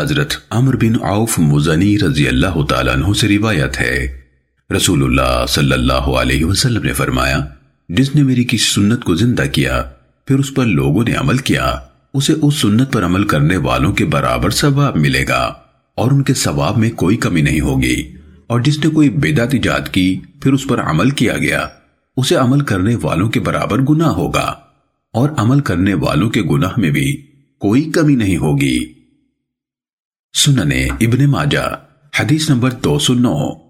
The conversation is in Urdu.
حضرت عمر بن عوف مزنی رضی اللہ تعالیٰ عنہ سے روایت ہے۔ رسول اللہ صلی اللہ علیہ وسلم نے فرمایا، جس نے میری کسی سنت کو زندہ کیا، پھر اس پر لوگوں نے عمل کیا، اسے اس سنت پر عمل کرنے والوں کے برابر ثواب ملے گا، اور ان کے ثواب میں کوئی کمی نہیں ہوگی۔ اور جس نے کوئی بیدات ایجاد کی، پھر اس پر عمل کیا گیا، اسے عمل کرنے والوں کے برابر گناہ ہوگا۔ اور عمل کرنے والوں کے گناہ میں بھی کوئی کمی نہیں ہوگی۔ سننے ابن ماجہ حدیث نمبر دو سو نو۔